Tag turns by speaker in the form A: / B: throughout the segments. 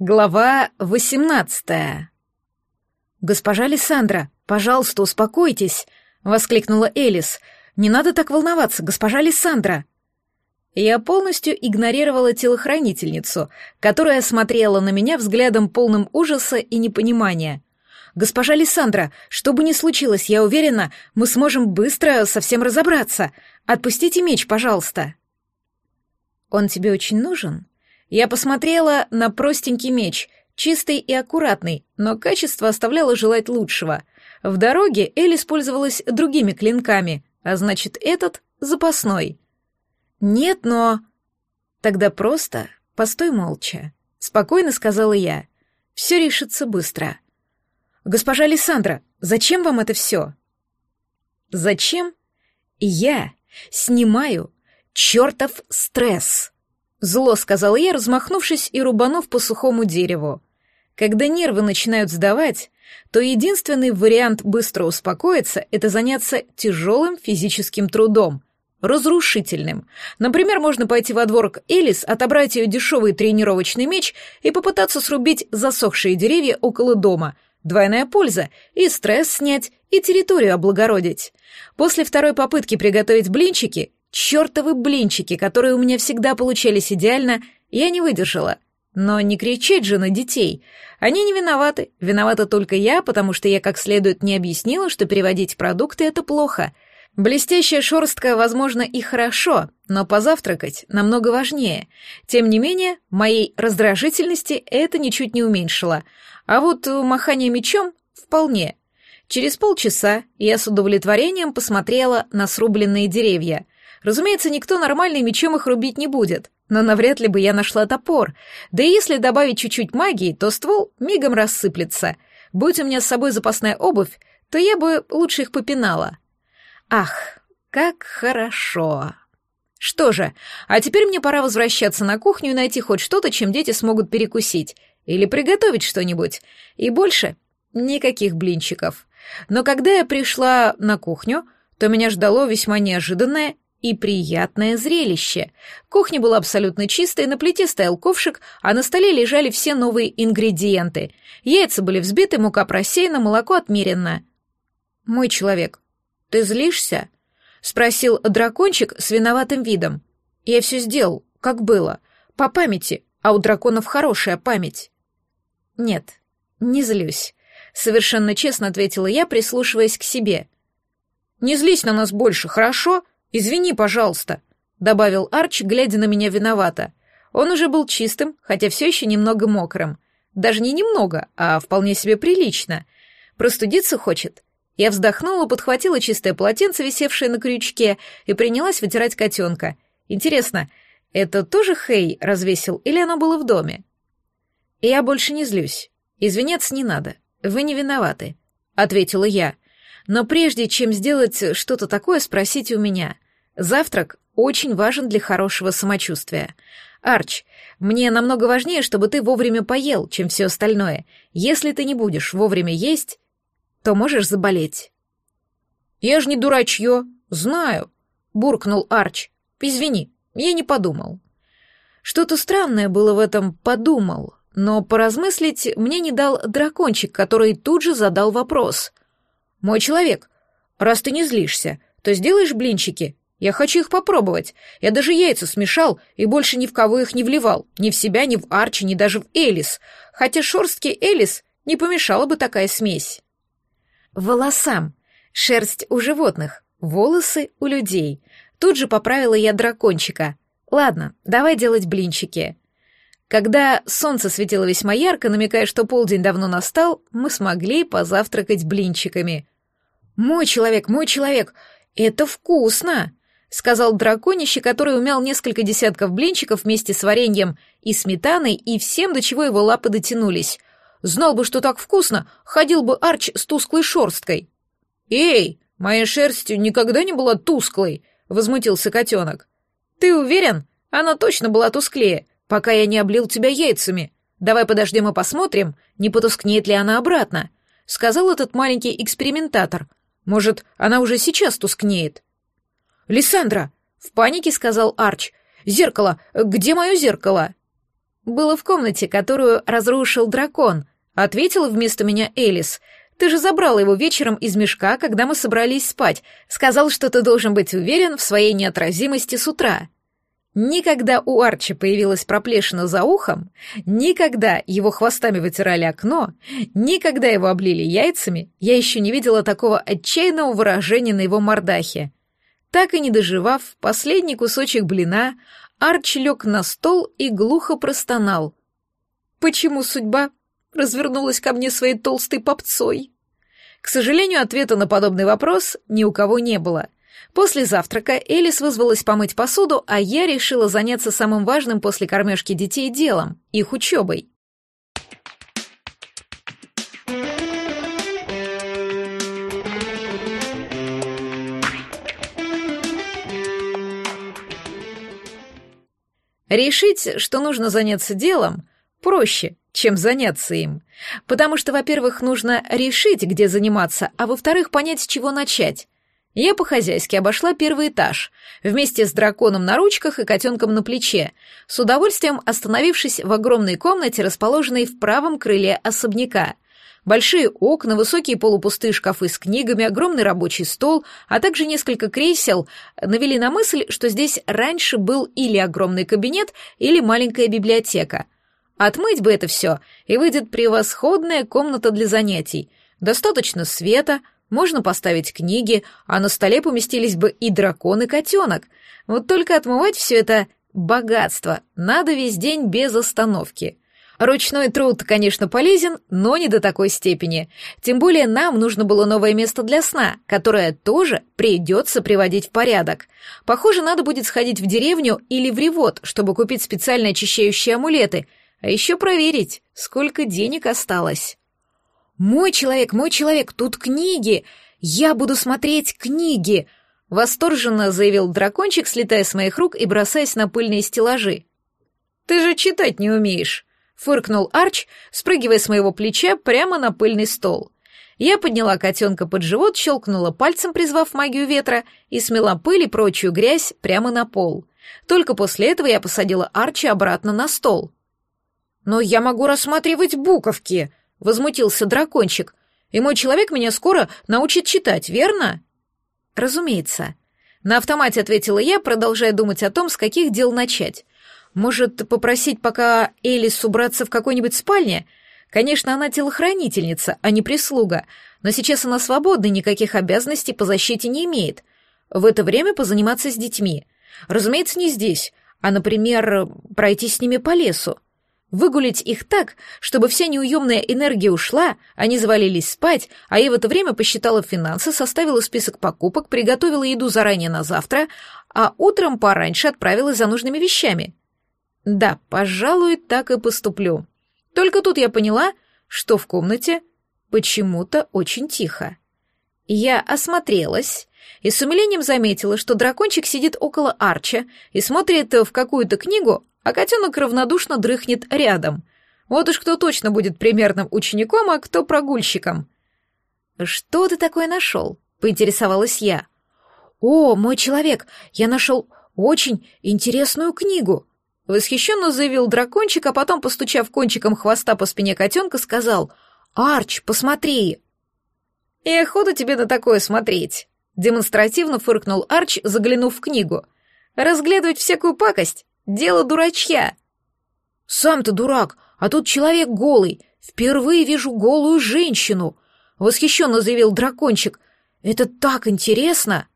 A: Глава 18. Госпожа Лиссандра, пожалуйста, успокойтесь, воскликнула Элис. Не надо так волноваться, госпожа Лиссандра. Я полностью игнорировала телохранительницу, которая смотрела на меня взглядом полным ужаса и непонимания. Госпожа Лиссандра, что бы ни случилось, я уверена, мы сможем быстро совсем разобраться. Отпустите меч, пожалуйста. Он тебе очень нужен? Я посмотрела на простенький меч, чистый и аккуратный, но качество оставляло желать лучшего. В дороге Эль использовалась другими клинками, а значит, этот — запасной. «Нет, но...» «Тогда просто постой молча», — спокойно сказала я. «Все решится быстро». «Госпожа Александра, зачем вам это все?» «Зачем? Я снимаю чертов стресс!» Зло сказал я, размахнувшись и рубанув по сухому дереву. Когда нервы начинают сдавать, то единственный вариант быстро успокоиться — это заняться тяжелым физическим трудом, разрушительным. Например, можно пойти во двор к Элис, отобрать ее дешевый тренировочный меч и попытаться срубить засохшие деревья около дома. Двойная польза — и стресс снять, и территорию облагородить. После второй попытки приготовить блинчики Чертовы блинчики, которые у меня всегда получались идеально, я не выдержала. Но не кричать же на детей. Они не виноваты. Виновата только я, потому что я как следует не объяснила, что переводить продукты — это плохо. Блестящая шерстка, возможно, и хорошо, но позавтракать намного важнее. Тем не менее, моей раздражительности это ничуть не уменьшило. А вот махание мечом — вполне. Через полчаса я с удовлетворением посмотрела на срубленные деревья. Разумеется, никто нормальный мечом их рубить не будет, но навряд ли бы я нашла топор. Да и если добавить чуть-чуть магии, то ствол мигом рассыплется. Будь у меня с собой запасная обувь, то я бы лучше их попинала. Ах, как хорошо. Что же, а теперь мне пора возвращаться на кухню и найти хоть что-то, чем дети смогут перекусить. Или приготовить что-нибудь. И больше никаких блинчиков. Но когда я пришла на кухню, то меня ждало весьма неожиданное и приятное зрелище. Кухня была абсолютно чистой, на плите стоял ковшик, а на столе лежали все новые ингредиенты. Яйца были взбиты, мука просеяна, молоко отмерено. «Мой человек, ты злишься?» — спросил дракончик с виноватым видом. «Я все сделал, как было, по памяти, а у драконов хорошая память». «Нет, не злюсь», — совершенно честно ответила я, прислушиваясь к себе. «Не злись на нас больше, хорошо?» «Извини, пожалуйста», — добавил Арч, глядя на меня виновато. Он уже был чистым, хотя все еще немного мокрым. Даже не немного, а вполне себе прилично. Простудиться хочет. Я вздохнула, подхватила чистое полотенце, висевшее на крючке, и принялась вытирать котенка. Интересно, это тоже Хей развесил или оно было в доме? Я больше не злюсь. Извиняться не надо. Вы не виноваты, ответила я. — но прежде чем сделать что-то такое, спросите у меня. Завтрак очень важен для хорошего самочувствия. Арч, мне намного важнее, чтобы ты вовремя поел, чем все остальное. Если ты не будешь вовремя есть, то можешь заболеть». «Я же не дурачье, знаю», — буркнул Арч. «Извини, я не подумал». Что-то странное было в этом «подумал», но поразмыслить мне не дал дракончик, который тут же задал вопрос. «Мой человек, раз ты не злишься, то сделаешь блинчики? Я хочу их попробовать. Я даже яйца смешал и больше ни в кого их не вливал. Ни в себя, ни в Арчи, ни даже в Элис. Хотя шерстке Элис не помешала бы такая смесь». «Волосам. Шерсть у животных, волосы у людей». Тут же поправила я дракончика. «Ладно, давай делать блинчики». Когда солнце светило весьма ярко, намекая, что полдень давно настал, мы смогли позавтракать блинчиками. «Мой человек, мой человек, это вкусно!» — сказал драконище, который умял несколько десятков блинчиков вместе с вареньем и сметаной и всем, до чего его лапы дотянулись. «Знал бы, что так вкусно, ходил бы Арч с тусклой шерсткой». «Эй, моя шерсть никогда не была тусклой!» — возмутился котенок. «Ты уверен? Она точно была тусклее пока я не облил тебя яйцами. Давай подождем и посмотрим, не потускнеет ли она обратно», — сказал этот маленький экспериментатор. «Может, она уже сейчас тускнеет?» «Лиссандра!» — в панике сказал Арч. «Зеркало! Где мое зеркало?» «Было в комнате, которую разрушил дракон», — ответила вместо меня Элис. «Ты же забрал его вечером из мешка, когда мы собрались спать. Сказал, что ты должен быть уверен в своей неотразимости с утра». Никогда у Арчи появилась проплешина за ухом, никогда его хвостами вытирали окно, никогда его облили яйцами, я еще не видела такого отчаянного выражения на его мордахе. Так и не доживав последний кусочек блина, Арчи лег на стол и глухо простонал. «Почему судьба развернулась ко мне своей толстой попцой?» К сожалению, ответа на подобный вопрос ни у кого не было — После завтрака Элис вызвалась помыть посуду, а я решила заняться самым важным после кормежки детей делом — их учебой. Решить, что нужно заняться делом, проще, чем заняться им. Потому что, во-первых, нужно решить, где заниматься, а во-вторых, понять, с чего начать. Я по-хозяйски обошла первый этаж, вместе с драконом на ручках и котенком на плече, с удовольствием остановившись в огромной комнате, расположенной в правом крыле особняка. Большие окна, высокие полупустые шкафы с книгами, огромный рабочий стол, а также несколько кресел навели на мысль, что здесь раньше был или огромный кабинет, или маленькая библиотека. Отмыть бы это все, и выйдет превосходная комната для занятий. Достаточно света — можно поставить книги, а на столе поместились бы и дракон, и котенок. Вот только отмывать все это богатство надо весь день без остановки. Ручной труд, конечно, полезен, но не до такой степени. Тем более нам нужно было новое место для сна, которое тоже придется приводить в порядок. Похоже, надо будет сходить в деревню или в ревод, чтобы купить специально очищающие амулеты, а еще проверить, сколько денег осталось. «Мой человек, мой человек, тут книги! Я буду смотреть книги!» Восторженно заявил дракончик, слетая с моих рук и бросаясь на пыльные стеллажи. «Ты же читать не умеешь!» — фыркнул Арч, спрыгивая с моего плеча прямо на пыльный стол. Я подняла котенка под живот, щелкнула пальцем, призвав магию ветра, и смела пыль и прочую грязь прямо на пол. Только после этого я посадила Арчи обратно на стол. «Но я могу рассматривать буковки!» — — возмутился дракончик. «И мой человек меня скоро научит читать, верно?» «Разумеется». На автомате ответила я, продолжая думать о том, с каких дел начать. «Может, попросить пока Элис убраться в какой-нибудь спальне? Конечно, она телохранительница, а не прислуга, но сейчас она свободна и никаких обязанностей по защите не имеет. В это время позаниматься с детьми. Разумеется, не здесь, а, например, пройти с ними по лесу. Выгулить их так, чтобы вся неуемная энергия ушла, они завалились спать, а я в это время посчитала финансы, составила список покупок, приготовила еду заранее на завтра, а утром пораньше отправилась за нужными вещами. Да, пожалуй, так и поступлю. Только тут я поняла, что в комнате почему-то очень тихо. Я осмотрелась и с умилением заметила, что дракончик сидит около Арча и смотрит в какую-то книгу, а котенок равнодушно дрыхнет рядом. Вот уж кто точно будет примерным учеником, а кто прогульщиком. «Что ты такое нашел?» — поинтересовалась я. «О, мой человек, я нашел очень интересную книгу!» Восхищенно заявил дракончик, а потом, постучав кончиком хвоста по спине котенка, сказал «Арч, посмотри!» «И охота тебе на такое смотреть!» Демонстративно фыркнул Арч, заглянув в книгу. «Разглядывать всякую пакость Дело дурачья. Сам ты дурак, а тут человек голый. Впервые вижу голую женщину, восхищенно заявил дракончик. Это так интересно.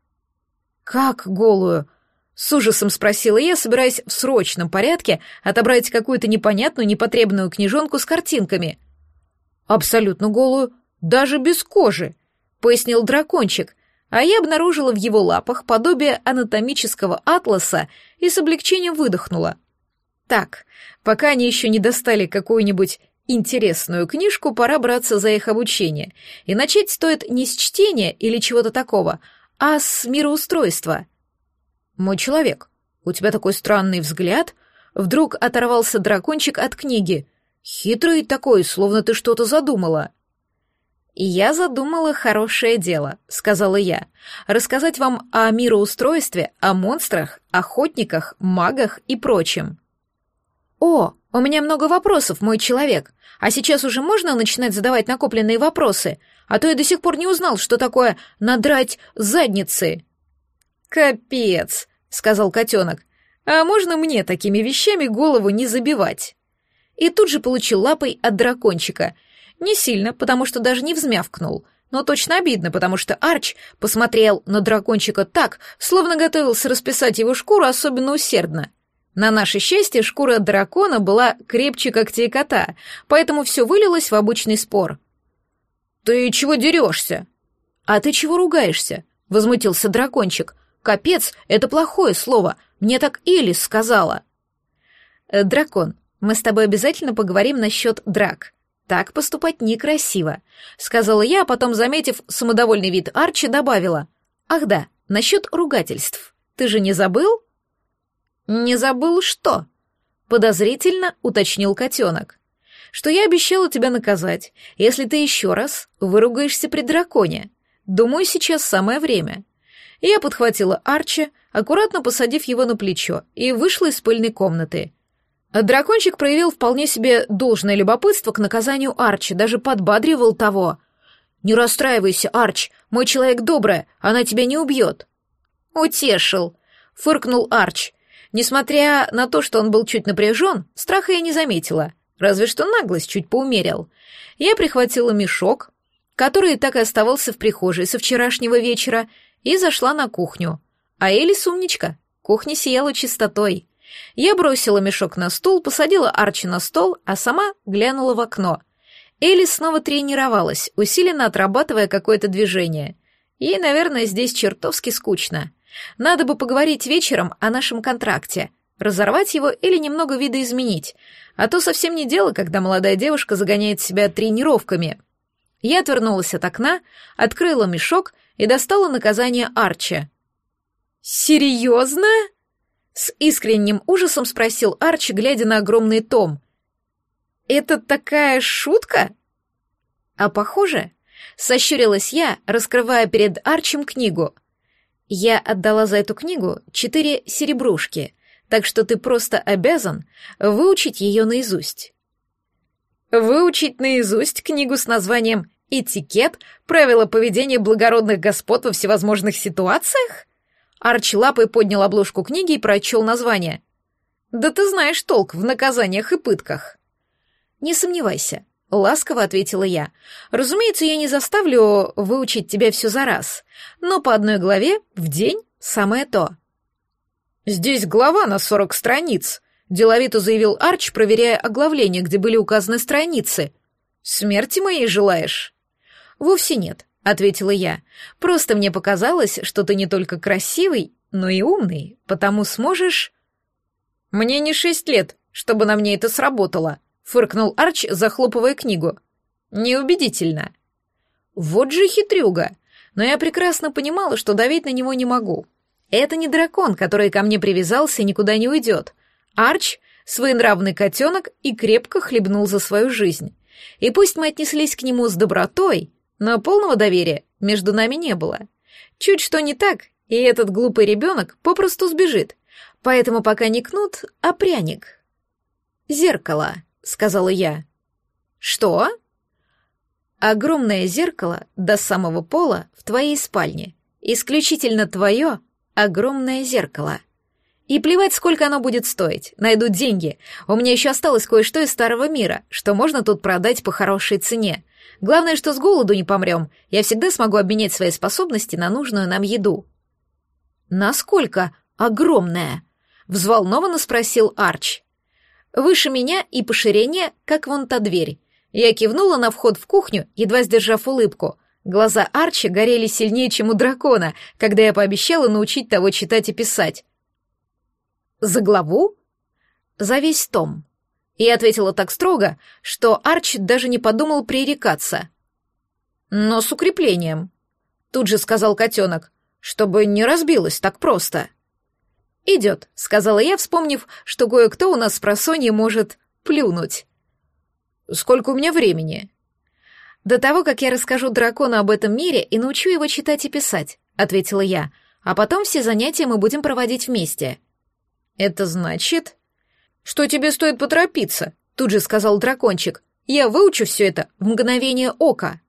A: Как голую? С ужасом спросила я, собираясь в срочном порядке отобрать какую-то непонятную, непотребную книжонку с картинками. Абсолютно голую, даже без кожи, пояснил дракончик, а я обнаружила в его лапах подобие анатомического атласа и с облегчением выдохнула. Так, пока они еще не достали какую-нибудь интересную книжку, пора браться за их обучение. И начать стоит не с чтения или чего-то такого, а с мироустройства. «Мой человек, у тебя такой странный взгляд», Вдруг оторвался дракончик от книги. «Хитрый такой, словно ты что-то задумала». «Я задумала хорошее дело», — сказала я. «Рассказать вам о мироустройстве, о монстрах, охотниках, магах и прочем». «О, у меня много вопросов, мой человек. А сейчас уже можно начинать задавать накопленные вопросы? А то я до сих пор не узнал, что такое «надрать задницы». «Капец», — сказал котенок. «А можно мне такими вещами голову не забивать?» И тут же получил лапой от дракончика — не сильно, потому что даже не взмявкнул, но точно обидно, потому что Арч посмотрел на дракончика так, словно готовился расписать его шкуру особенно усердно. На наше счастье, шкура дракона была крепче когтей кота, поэтому все вылилось в обычный спор. «Ты чего дерешься?» «А ты чего ругаешься?» — возмутился дракончик. «Капец, это плохое слово. Мне так Элис сказала». «Э, «Дракон, мы с тобой обязательно поговорим насчет драк», так поступать некрасиво, сказала я, а потом, заметив самодовольный вид Арчи, добавила. Ах да, насчет ругательств. Ты же не забыл? Не забыл что? Подозрительно уточнил котенок. Что я обещала тебя наказать, если ты еще раз выругаешься при драконе. Думаю, сейчас самое время. Я подхватила Арчи, аккуратно посадив его на плечо, и вышла из пыльной комнаты — Дракончик проявил вполне себе должное любопытство к наказанию Арчи, даже подбадривал того. «Не расстраивайся, Арч, мой человек добрая, она тебя не убьет». «Утешил», — фыркнул Арч. Несмотря на то, что он был чуть напряжен, страха я не заметила, разве что наглость чуть поумерил. Я прихватила мешок, который так и оставался в прихожей со вчерашнего вечера, и зашла на кухню. А Элис умничка, кухня сияла чистотой — я бросила мешок на стул, посадила Арчи на стол, а сама глянула в окно. Элли снова тренировалась, усиленно отрабатывая какое-то движение. Ей, наверное, здесь чертовски скучно. Надо бы поговорить вечером о нашем контракте, разорвать его или немного видоизменить, а то совсем не дело, когда молодая девушка загоняет себя тренировками. Я отвернулась от окна, открыла мешок и достала наказание Арчи. «Серьезно?» С искренним ужасом спросил Арчи, глядя на огромный том. «Это такая шутка?» «А похоже?» — сощурилась я, раскрывая перед Арчем книгу. «Я отдала за эту книгу четыре серебрушки, так что ты просто обязан выучить ее наизусть». «Выучить наизусть книгу с названием «Этикет. Правила поведения благородных господ во всевозможных ситуациях»?» Арчи лапой поднял обложку книги и прочел название. «Да ты знаешь толк в наказаниях и пытках». «Не сомневайся», — ласково ответила я. «Разумеется, я не заставлю выучить тебя все за раз, но по одной главе в день самое то». «Здесь глава на сорок страниц», — деловито заявил Арч, проверяя оглавление, где были указаны страницы. «Смерти моей желаешь?» «Вовсе нет. — ответила я. «Просто мне показалось, что ты не только красивый, но и умный, потому сможешь...» «Мне не шесть лет, чтобы на мне это сработало», — фыркнул Арч, захлопывая книгу. «Неубедительно». «Вот же хитрюга! Но я прекрасно понимала, что давить на него не могу. Это не дракон, который ко мне привязался и никуда не уйдет. Арч — своенравный котенок и крепко хлебнул за свою жизнь. И пусть мы отнеслись к нему с добротой, — но полного доверия между нами не было. Чуть что не так, и этот глупый ребенок попросту сбежит. Поэтому пока не кнут, а пряник. «Зеркало», — сказала я. «Что?» «Огромное зеркало до самого пола в твоей спальне. Исключительно твое огромное зеркало». И плевать, сколько оно будет стоить. Найдут деньги. У меня еще осталось кое-что из старого мира, что можно тут продать по хорошей цене. Главное, что с голоду не помрем. Я всегда смогу обменять свои способности на нужную нам еду». «Насколько огромная?» — взволнованно спросил Арч. «Выше меня и поширение, как вон та дверь». Я кивнула на вход в кухню, едва сдержав улыбку. Глаза Арчи горели сильнее, чем у дракона, когда я пообещала научить того читать и писать. «За главу?» «За весь том», и ответила так строго, что Арч даже не подумал пререкаться. «Но с укреплением», — тут же сказал котенок, «чтобы не разбилось так просто». «Идет», — сказала я, вспомнив, что кое-кто у нас с просонья может плюнуть. «Сколько у меня времени?» «До того, как я расскажу дракону об этом мире и научу его читать и писать», — ответила я, «а потом все занятия мы будем проводить вместе». «Это значит...» что тебе стоит поторопиться», — тут же сказал дракончик. «Я выучу все это в мгновение ока».